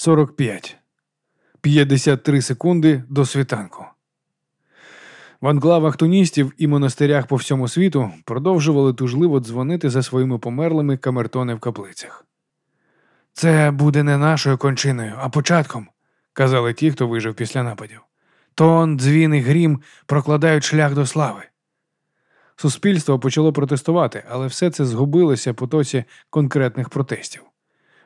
45. 53 секунди до світанку. В анклавах туністів і монастирях по всьому світу продовжували тужливо дзвонити за своїми померлими камертони в каплицях. Це буде не нашою кончиною, а початком, казали ті, хто вижив після нападів. Тон, дзвін і грім прокладають шлях до слави. Суспільство почало протестувати, але все це згубилося по тоці конкретних протестів.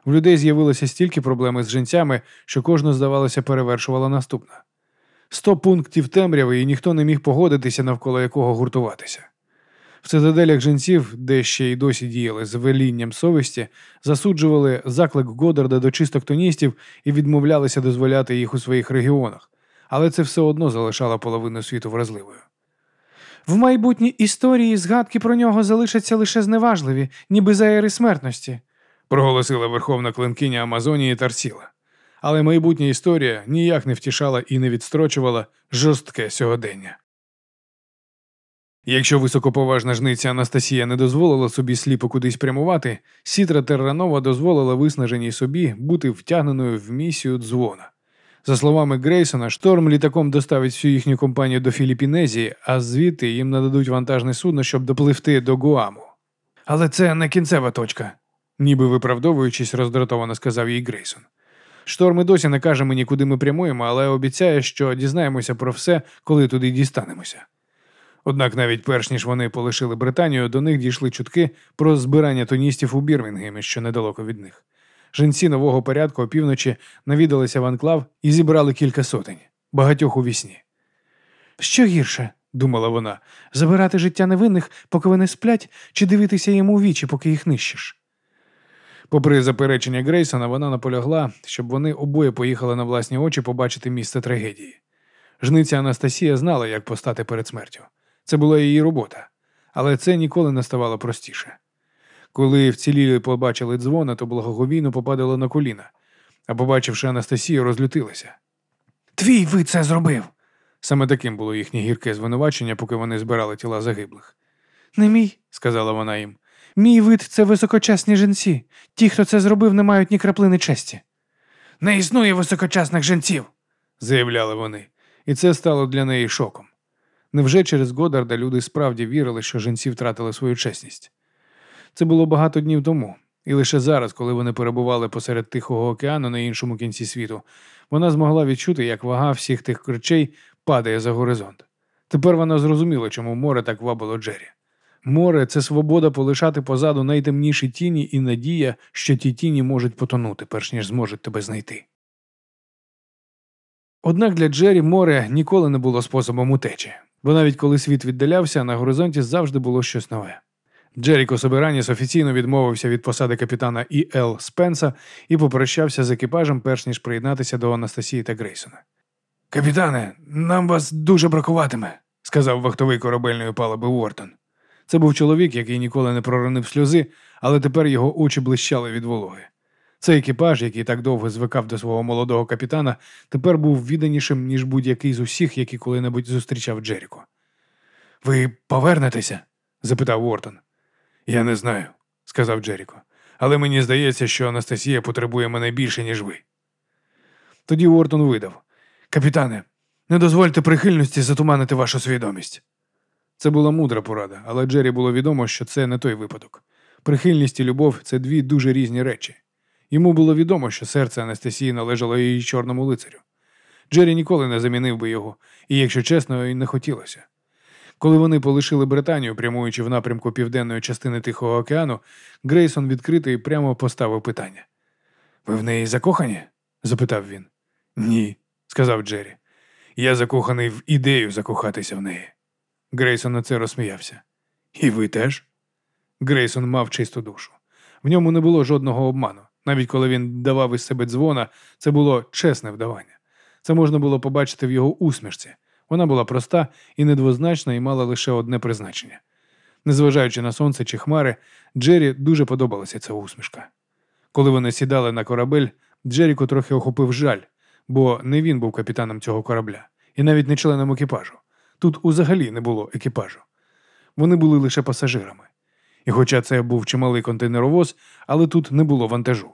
В людей з'явилося стільки проблем з жінцями, що кожна, здавалося, перевершувала наступна. Сто пунктів темряви, і ніхто не міг погодитися, навколо якого гуртуватися. В цитаделях жінців, де ще й досі діяли з велінням совісті, засуджували заклик Годарда до чисток тоністів і відмовлялися дозволяти їх у своїх регіонах, але це все одно залишало половину світу вразливою. В майбутній історії згадки про нього залишаться лише зневажливі, ніби заєри смертності, проголосила верховна клинкиня Амазонії Тарсіла. Але майбутня історія ніяк не втішала і не відстрочувала жорстке сьогодення. Якщо високоповажна жниця Анастасія не дозволила собі сліпо кудись прямувати, Сітра Терранова дозволила виснаженій собі бути втягненою в місію дзвона. За словами Грейсона, шторм літаком доставить всю їхню компанію до Філіпінезії, а звідти їм нададуть вантажне судно, щоб допливти до Гуаму. Але це не кінцева точка, ніби виправдовуючись, роздратовано сказав їй Грейсон. Шторм і досі не каже мені, куди ми прямуємо, але обіцяє, що дізнаємося про все, коли туди дістанемося. Однак навіть перш ніж вони полишили Британію, до них дійшли чутки про збирання туністів у Бірмінгемі, що недалеко від них. Жінці нового порядку опівночі навідалися в анклав і зібрали кілька сотень, багатьох у вісні. Що гірше, думала вона, забирати життя невинних, поки вони сплять, чи дивитися їм у вічі, поки їх нищиш. Попри заперечення Грейсона, вона наполягла, щоб вони обоє поїхали на власні очі побачити місце трагедії. Жниця Анастасія знала, як постати перед смертю. Це була її робота, але це ніколи не ставало простіше. Коли вцілілі побачили дзвона, то благоговійно попадало на коліна, а побачивши Анастасію, розлютилися. Твій ви це зробив. Саме таким було їхнє гірке звинувачення, поки вони збирали тіла загиблих. Не мій, сказала вона їм. Мій вид це високочасні жінці. Ті, хто це зробив, не мають ні краплини честі. Не існує високочасних жінців, заявляли вони, і це стало для неї шоком. Невже через Годарда люди справді вірили, що жінці втратили свою чесність? Це було багато днів тому, і лише зараз, коли вони перебували посеред Тихого океану на іншому кінці світу, вона змогла відчути, як вага всіх тих речей падає за горизонт. Тепер вона зрозуміла, чому море так вабило Джері. Море це свобода полишати позаду найтемніші тіні і надія, що ті тіні можуть потонути, перш ніж зможуть тебе знайти. Однак для Джері море ніколи не було способом утечі, бо навіть коли світ віддалявся, на горизонті завжди було щось нове. Джеріко Собераніс офіційно відмовився від посади капітана І. Л. Спенса і попрощався з екіпажем, перш ніж приєднатися до Анастасії та Грейсона. Капітане, нам вас дуже бракуватиме, сказав вахтовий корабельної палуби Уортон. Це був чоловік, який ніколи не проронив сльози, але тепер його очі блищали від вологи. Цей екіпаж, який так довго звикав до свого молодого капітана, тепер був відданішим, ніж будь-який з усіх, які коли-небудь зустрічав Джеріко. Ви повернетеся? запитав Уортон. Я не знаю, сказав Джеріко, але мені здається, що Анастасія потребує мене більше, ніж ви. Тоді Уортон видав Капітане, не дозвольте прихильності затуманити вашу свідомість. Це була мудра порада, але Джері було відомо, що це не той випадок. Прихильність і любов це дві дуже різні речі. Йому було відомо, що серце Анастасії належало її чорному лицарю. Джері ніколи не замінив би його, і, якщо чесно, і не хотілося. Коли вони полишили Британію, прямуючи в напрямку південної частини Тихого океану, Грейсон відкрито і прямо поставив питання. Ви в неї закохані? запитав він. Ні, сказав Джері. Я закоханий в ідею закохатися в неї. Грейсон на це розсміявся. І ви теж? Грейсон мав чисту душу. В ньому не було жодного обману. Навіть коли він давав із себе дзвона, це було чесне вдавання. Це можна було побачити в його усмішці. Вона була проста і недвозначна і мала лише одне призначення. Незважаючи на сонце чи хмари, Джері дуже подобалася ця усмішка. Коли вони сідали на корабель, Джеріко трохи охопив жаль, бо не він був капітаном цього корабля, і навіть не членом екіпажу. Тут узагалі не було екіпажу. Вони були лише пасажирами. І хоча це був чималий контейнеровоз, але тут не було вантажу.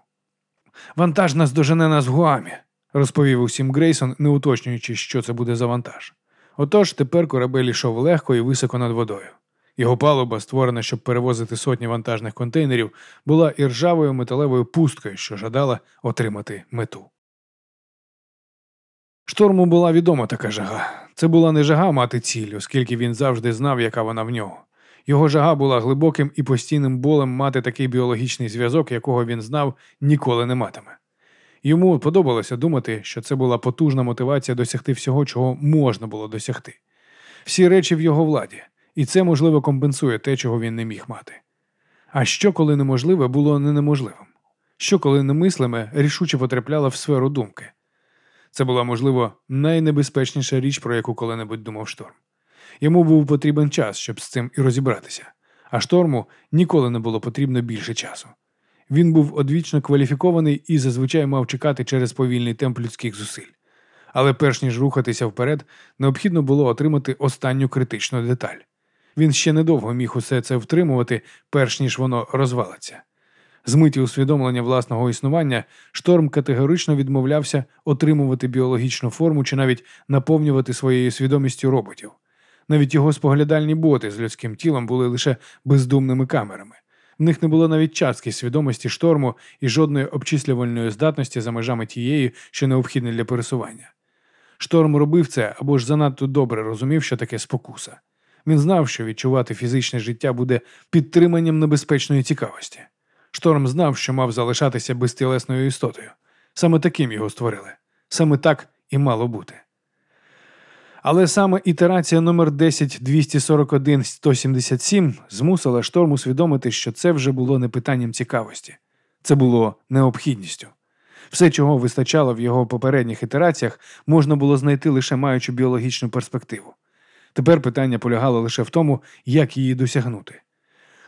Вантаж нас дожене нас в Гуамі, розповів усім Грейсон, не уточнюючи, що це буде за вантаж. Отож тепер корабель йшов легко і високо над водою. Його палуба, створена, щоб перевозити сотні вантажних контейнерів, була іржавою металевою пусткою, що жадала отримати мету. Шторму була відома така жага. Це була не жага мати ціль, оскільки він завжди знав, яка вона в нього. Його жага була глибоким і постійним болем мати такий біологічний зв'язок, якого він знав, ніколи не матиме. Йому подобалося думати, що це була потужна мотивація досягти всього, чого можна було досягти. Всі речі в його владі, і це, можливо, компенсує те, чого він не міг мати. А що, коли неможливе, було не неможливим? Що, коли немислиме, рішуче потрапляло в сферу думки? Це була, можливо, найнебезпечніша річ, про яку коли-небудь думав шторм. Йому був потрібен час, щоб з цим і розібратися, а шторму ніколи не було потрібно більше часу. Він був одвічно кваліфікований і зазвичай мав чекати через повільний темп людських зусиль. Але перш ніж рухатися вперед, необхідно було отримати останню критичну деталь. Він ще недовго міг усе це втримувати, перш ніж воно розвалиться. З миті усвідомлення власного існування шторм категорично відмовлявся отримувати біологічну форму чи навіть наповнювати своєю свідомістю роботів. Навіть його споглядальні боти з людським тілом були лише бездумними камерами. В них не було навіть частки свідомості шторму і жодної обчислювальної здатності за межами тієї, що необхідне для пересування. Шторм робив це або ж занадто добре розумів, що таке спокуса. Він знав, що відчувати фізичне життя буде підтриманням небезпечної цікавості. Шторм знав, що мав залишатися безтілесною істотою. Саме таким його створили. Саме так і мало бути. Але саме ітерація номер 10241-177 змусила шторм усвідомити, що це вже було не питанням цікавості, це було необхідністю. Все, чого вистачало в його попередніх ітераціях, можна було знайти лише маючи біологічну перспективу. Тепер питання полягало лише в тому, як її досягнути.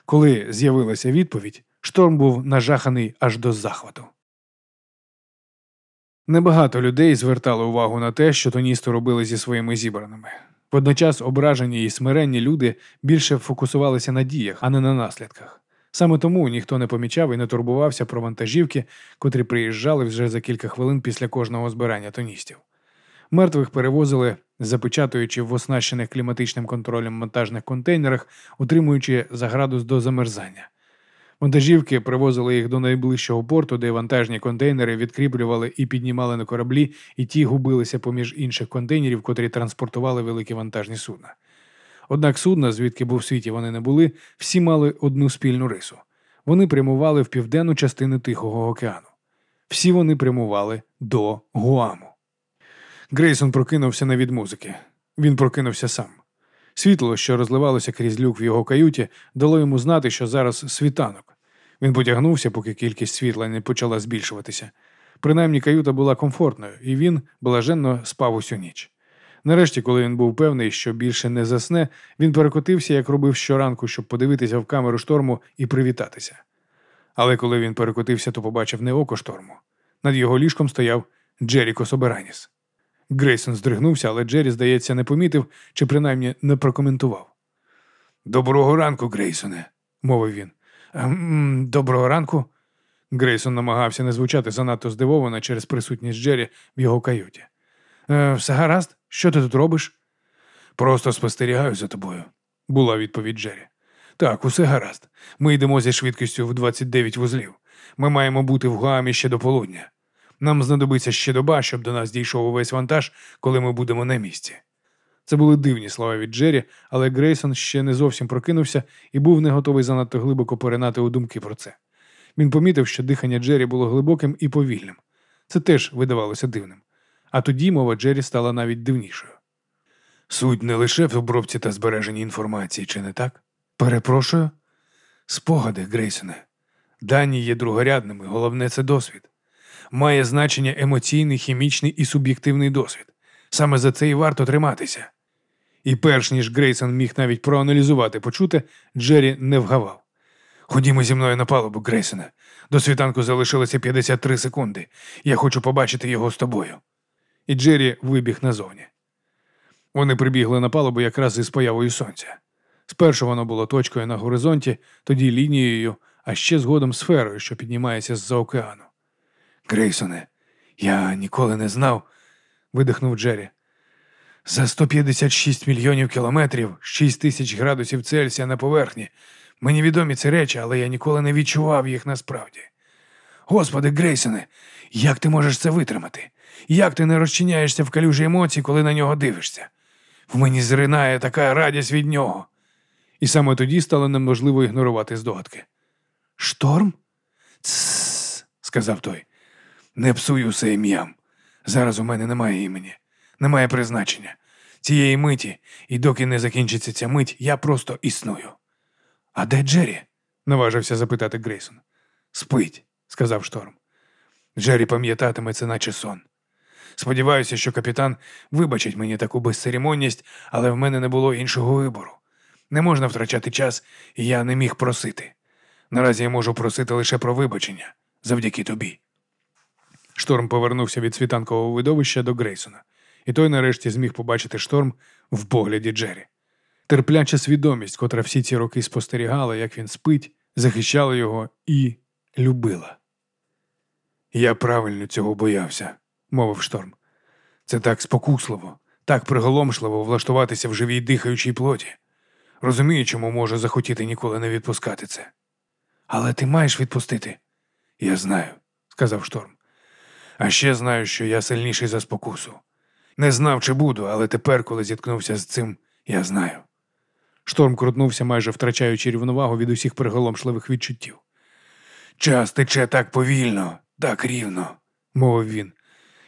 Коли з'явилася відповідь, шторм був нажаханий аж до захвату. Небагато людей звертали увагу на те, що тоністи робили зі своїми зібраними. Водночас ображені і смиренні люди більше фокусувалися на діях, а не на наслідках. Саме тому ніхто не помічав і не турбувався про вантажівки, котрі приїжджали вже за кілька хвилин після кожного збирання тоністів. Мертвих перевозили, запечатуючи в оснащених кліматичним контролем монтажних контейнерах, утримуючи за градус до замерзання. Вантажівки привозили їх до найближчого порту, де вантажні контейнери відкріплювали і піднімали на кораблі, і ті губилися поміж інших контейнерів, котрі транспортували великі вантажні судна. Однак судна, звідки був в світі вони не були, всі мали одну спільну рису. Вони прямували в південну частину Тихого океану. Всі вони прямували до Гуаму. Грейсон прокинувся не від музики. Він прокинувся сам. Світло, що розливалося крізь люк в його каюті, дало йому знати, що зараз світанок. Він потягнувся, поки кількість світла не почала збільшуватися. Принаймні каюта була комфортною, і він блаженно спав усю ніч. Нарешті, коли він був певний, що більше не засне, він перекотився, як робив щоранку, щоб подивитися в камеру шторму і привітатися. Але коли він перекотився, то побачив не око шторму. Над його ліжком стояв Джеріко Собераніс. Грейсон здригнувся, але Джері, здається, не помітив чи принаймні не прокоментував. Доброго ранку, Грейсоне, мовив він. «Ем, доброго ранку. Грейсон намагався не звучати занадто здивовано через присутність Джері в його каюті. «Е, Все гаразд? Що ти тут робиш? Просто спостерігаю за тобою, була відповідь Джері. Так, усе гаразд. Ми йдемо зі швидкістю в 29 вузлів. Ми маємо бути в Гуамі ще до полудня. Нам знадобиться ще доба, щоб до нас дійшов увесь вантаж, коли ми будемо на місці. Це були дивні слова від Джері, але Грейсон ще не зовсім прокинувся і був не готовий занадто глибоко поринати у думки про це. Він помітив, що дихання Джері було глибоким і повільним. Це теж видавалося дивним. А тоді мова Джері стала навіть дивнішою. Суть не лише в обробці та збереженні інформації, чи не так? Перепрошую. Спогади, Грейсоне. Дані є другорядними, головне це досвід. Має значення емоційний, хімічний і суб'єктивний досвід. Саме за це і варто триматися. І перш ніж Грейсон міг навіть проаналізувати почуте, Джері не вгавав. Ходімо зі мною на палубу, Грейсоне. До світанку залишилося 53 секунди. Я хочу побачити його з тобою. І Джері вибіг назовні. Вони прибігли на палубу якраз із появою сонця. Спершу воно було точкою на горизонті, тоді лінією, а ще згодом сферою, що піднімається з-за океану. Грейсоне, я ніколи не знав, видихнув Джері. За 156 мільйонів кілометрів, 6 тисяч градусів Цельсія на поверхні. Мені відомі ці речі, але я ніколи не відчував їх насправді. Господи, Грейсоне, як ти можеш це витримати? Як ти не розчиняєшся в калюжі емоцій, коли на нього дивишся? В мені зринає така радість від нього. І саме тоді стало неможливо ігнорувати здогадки. Шторм? Сказав той. Не псуй усе ім'ям. Зараз у мене немає імені, немає призначення. Цієї миті, і доки не закінчиться ця мить, я просто існую. А де Джері? наважився запитати Грейсон. Спить, сказав шторм. Джері пам'ятатиме це, наче сон. Сподіваюся, що капітан вибачить мені таку безцеремонність, але в мене не було іншого вибору. Не можна втрачати час, і я не міг просити. Наразі я можу просити лише про вибачення завдяки тобі. Шторм повернувся від світанкового видовища до Грейсона, і той нарешті зміг побачити шторм в погляді Джері. Терпляча свідомість, котра всі ці роки спостерігала, як він спить, захищала його і любила. Я правильно цього боявся, мовив шторм. Це так спокусливо, так приголомшливо влаштуватися в живій дихаючій плоті. Розумію, чому можу захотіти ніколи не відпускати це. Але ти маєш відпустити. Я знаю, сказав шторм. А ще знаю, що я сильніший за спокусу. Не знав, чи буду, але тепер, коли зіткнувся з цим, я знаю. Шторм крутнувся, майже втрачаючи рівновагу від усіх приголомшливих відчуттів. Час тече так повільно, так рівно, мовив він,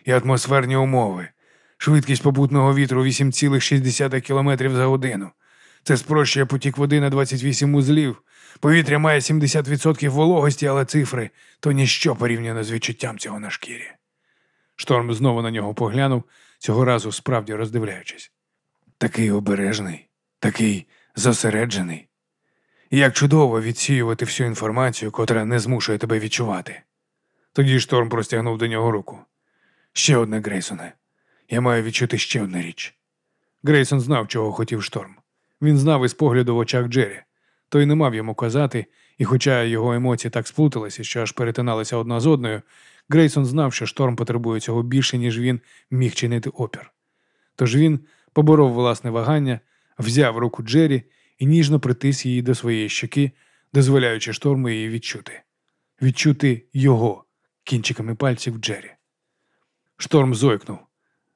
і атмосферні умови. Швидкість попутного вітру 8,6 км за годину. Це спрощує потік води на 28 узлів. Повітря має 70% вологості, але цифри то ніщо порівняно з відчуттям цього на шкірі. Шторм знову на нього поглянув, цього разу справді роздивляючись. Такий обережний, такий зосереджений. Як чудово відсіювати всю інформацію, котра не змушує тебе відчувати. Тоді шторм простягнув до нього руку. Ще одне, Грейсоне. Я маю відчути ще одну річ. Грейсон знав, чого хотів шторм. Він знав із погляду в очах Джері. Той не мав йому казати, і, хоча його емоції так сплуталися, що аж перетиналися одна з одною, Грейсон знав, що шторм потребує цього більше, ніж він міг чинити опір. Тож він поборов власне вагання, взяв руку Джері і ніжно притис її до своєї щоки, дозволяючи шторму її відчути, відчути його кінчиками пальців Джері. Шторм зойкнув,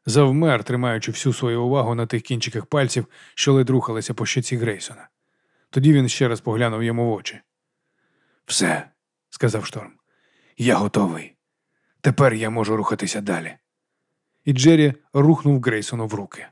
завмер, тримаючи всю свою увагу на тих кінчиках пальців, що ледь рухалися по щоці Грейсона. Тоді він ще раз поглянув йому в очі. Все, сказав шторм, я готовий. Тепер я можу рухатися далі. І Джері рухнув Грейсону в руки.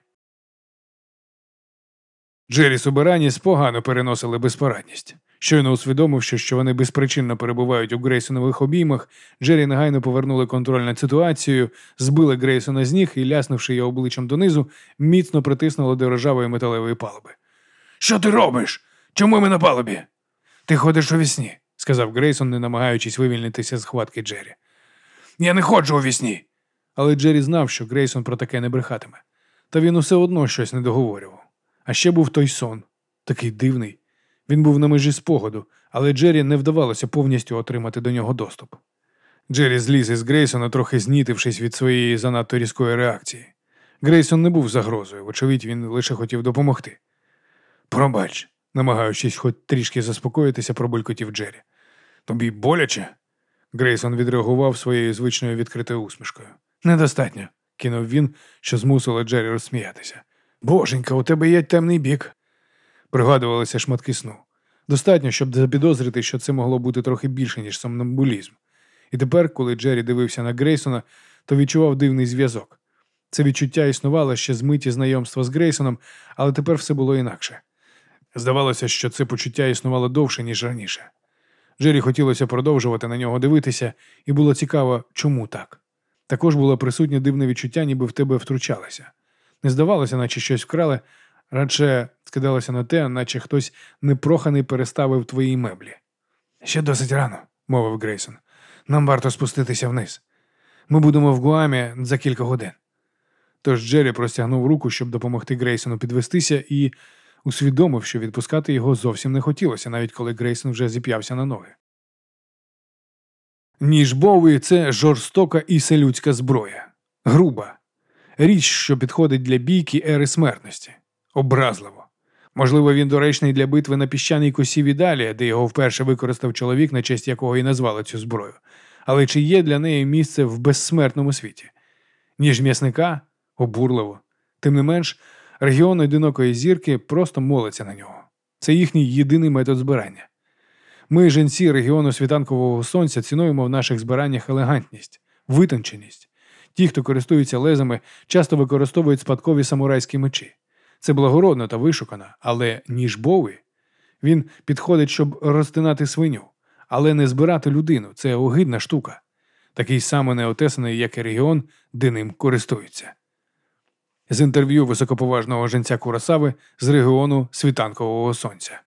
Джері Субераніс погано переносили безпорадність. Щойно усвідомивши, що вони безпричинно перебувають у Грейсонових обіймах, Джері негайно повернули контроль над ситуацією, збили Грейсона з ніг і, ляснувши його обличчям донизу, міцно притиснули до рожавої металевої палуби. Що ти робиш? Чому ми на палубі? Ти ходиш у вісні, сказав Грейсон, не намагаючись вивільнитися з хватки Джері. Я не ходжу у вісні. Але Джері знав, що Грейсон про таке не брехатиме. Та він усе одно щось не договорював. А ще був той сон, такий дивний. Він був на межі спогаду, але Джері не вдавалося повністю отримати до нього доступ. Джері зліз із Грейсона, трохи знітившись від своєї занадто різкої реакції. Грейсон не був загрозою, вочевидь, він лише хотів допомогти. Пробач, намагаючись хоч трішки заспокоїтися, пробулькотів Джері. Тобі боляче? Грейсон відреагував своєю звичною відкритою усмішкою. Недостатньо, кинув він, що змусило Джері розсміятися. Боженька, у тебе є темний бік. Пригадувалися шматки сну. Достатньо, щоб запідозрити, що це могло бути трохи більше, ніж сомнамбулізм. І тепер, коли Джері дивився на Грейсона, то відчував дивний зв'язок. Це відчуття існувало ще з миті знайомства з Грейсоном, але тепер все було інакше. Здавалося, що це почуття існувало довше, ніж раніше. Джері хотілося продовжувати на нього дивитися, і було цікаво, чому так. Також було присутнє дивне відчуття, ніби в тебе втручалися. Не здавалося, наче щось вкрали, радше скидалося на те, наче хтось непроханий переставив твої меблі. Ще досить рано, мовив Грейсон. Нам варто спуститися вниз. Ми будемо в Гуамі за кілька годин. Тож Джері простягнув руку, щоб допомогти Грейсону підвестися, і усвідомив, що відпускати його зовсім не хотілося, навіть коли Грейсон вже зіп'явся на ноги. Ніж Боуі – це жорстока і селюдська зброя, груба, річ, що підходить для бійки ери смертності, образливо. Можливо, він доречний для битви на піщаній косі Відалія, де його вперше використав чоловік, на честь якого і назвали цю зброю. Але чи є для неї місце в безсмертному світі? Ніж м'ясника обурливо. Тим не менш, регіон одинокої зірки просто молиться на нього. Це їхній єдиний метод збирання. Ми, жінці регіону світанкового сонця, цінуємо в наших збираннях елегантність, витонченість. Ті, хто користуються лезами, часто використовують спадкові самурайські мечі. Це благородно та вишукано, але ніж Боуі, він підходить, щоб розтинати свиню, але не збирати людину. Це огидна штука. Такий самий неотесаний, як і регіон, де ним користуються. З інтерв'ю високоповажного женця Курасави з регіону світанкового сонця.